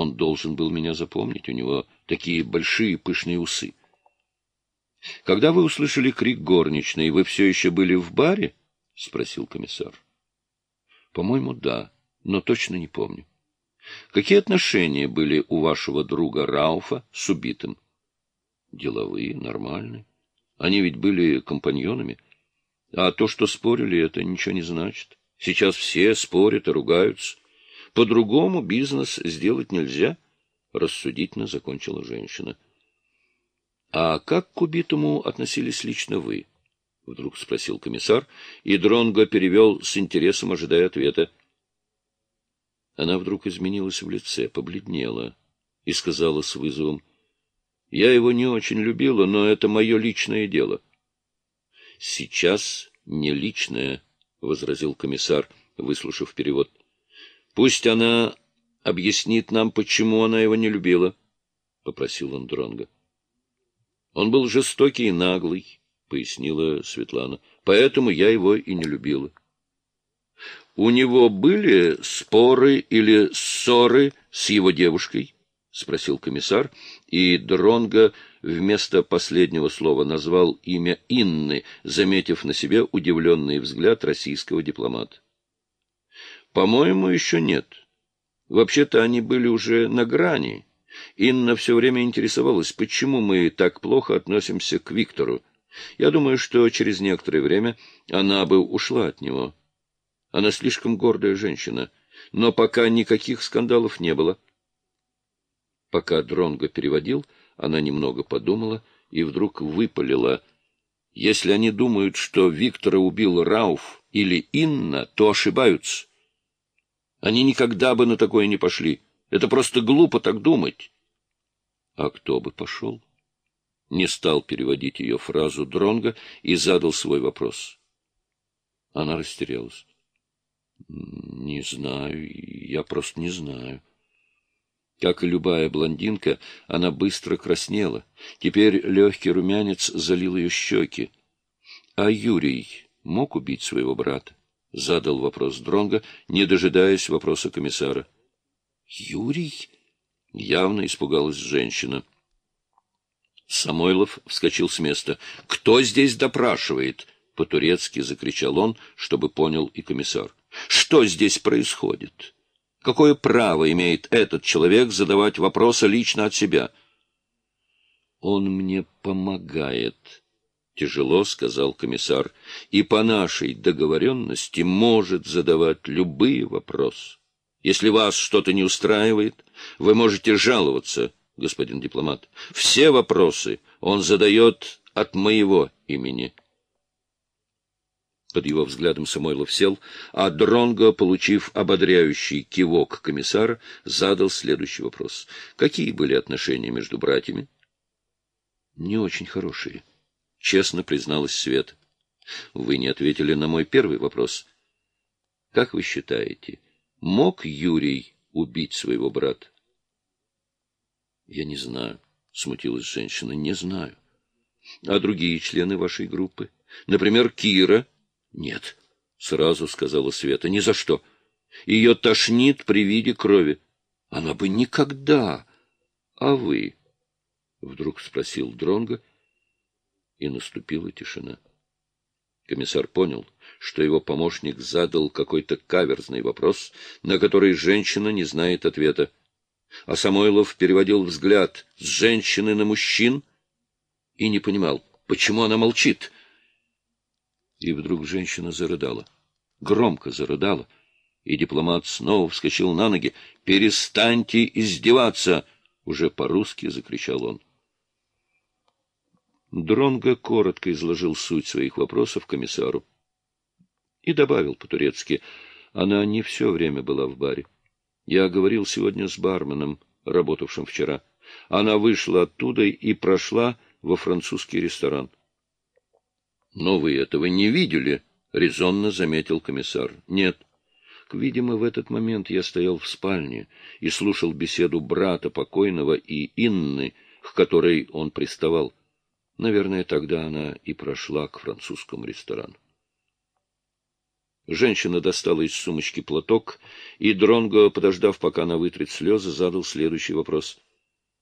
Он должен был меня запомнить, у него такие большие пышные усы. — Когда вы услышали крик горничной, вы все еще были в баре? — спросил комиссар. — По-моему, да, но точно не помню. Какие отношения были у вашего друга Рауфа с убитым? Деловые, нормальные. Они ведь были компаньонами. А то, что спорили, это ничего не значит. Сейчас все спорят и ругаются. По-другому бизнес сделать нельзя, — рассудительно закончила женщина. — А как к убитому относились лично вы? — вдруг спросил комиссар, и Дронго перевел с интересом, ожидая ответа. Она вдруг изменилась в лице, побледнела и сказала с вызовом, — Я его не очень любила, но это мое личное дело. — Сейчас не личное, — возразил комиссар, выслушав перевод. — Пусть она объяснит нам, почему она его не любила, — попросил он Дронга. — Он был жестокий и наглый, — пояснила Светлана, — поэтому я его и не любила. У него были споры или ссоры с его девушкой? — спросил комиссар, и Дронго вместо последнего слова назвал имя Инны, заметив на себе удивленный взгляд российского дипломата. — По-моему, еще нет. Вообще-то они были уже на грани. Инна все время интересовалась, почему мы так плохо относимся к Виктору. Я думаю, что через некоторое время она бы ушла от него. — она слишком гордая женщина, но пока никаких скандалов не было. Пока Дронго переводил, она немного подумала и вдруг выпалила. Если они думают, что Виктора убил Рауф или Инна, то ошибаются. Они никогда бы на такое не пошли. Это просто глупо так думать. А кто бы пошел? Не стал переводить ее фразу Дронга и задал свой вопрос. Она растерялась. Не знаю, я просто не знаю. Как и любая блондинка, она быстро краснела. Теперь легкий румянец залил ее щеки. А Юрий мог убить своего брата? Задал вопрос Дронга, не дожидаясь вопроса комиссара. Юрий? Явно испугалась женщина. Самойлов вскочил с места. «Кто здесь допрашивает?» — по-турецки закричал он, чтобы понял и комиссар. Что здесь происходит? Какое право имеет этот человек задавать вопросы лично от себя? Он мне помогает, тяжело сказал комиссар, и по нашей договоренности может задавать любые вопросы. Если вас что-то не устраивает, вы можете жаловаться, господин дипломат. Все вопросы он задает от моего имени. Под его взглядом Самойлов сел, а Дронго, получив ободряющий кивок комиссара, задал следующий вопрос. Какие были отношения между братьями? Не очень хорошие, честно призналась Свет. Вы не ответили на мой первый вопрос. Как вы считаете, мог Юрий убить своего брата? Я не знаю, смутилась женщина, не знаю. А другие члены вашей группы? Например, Кира — Нет, — сразу сказала Света, — ни за что. Ее тошнит при виде крови. Она бы никогда. А вы? — вдруг спросил Дронго, и наступила тишина. Комиссар понял, что его помощник задал какой-то каверзный вопрос, на который женщина не знает ответа. А Самойлов переводил взгляд с женщины на мужчин и не понимал, почему она молчит — и вдруг женщина зарыдала. Громко зарыдала. И дипломат снова вскочил на ноги. «Перестаньте издеваться!» — уже по-русски закричал он. Дронго коротко изложил суть своих вопросов комиссару. И добавил по-турецки, она не все время была в баре. Я говорил сегодня с барменом, работавшим вчера. Она вышла оттуда и прошла во французский ресторан. — Но вы этого не видели, — резонно заметил комиссар. — Нет. Видимо, в этот момент я стоял в спальне и слушал беседу брата покойного и Инны, к которой он приставал. Наверное, тогда она и прошла к французскому ресторану. Женщина достала из сумочки платок, и Дронго, подождав, пока она вытрет слезы, задал следующий вопрос —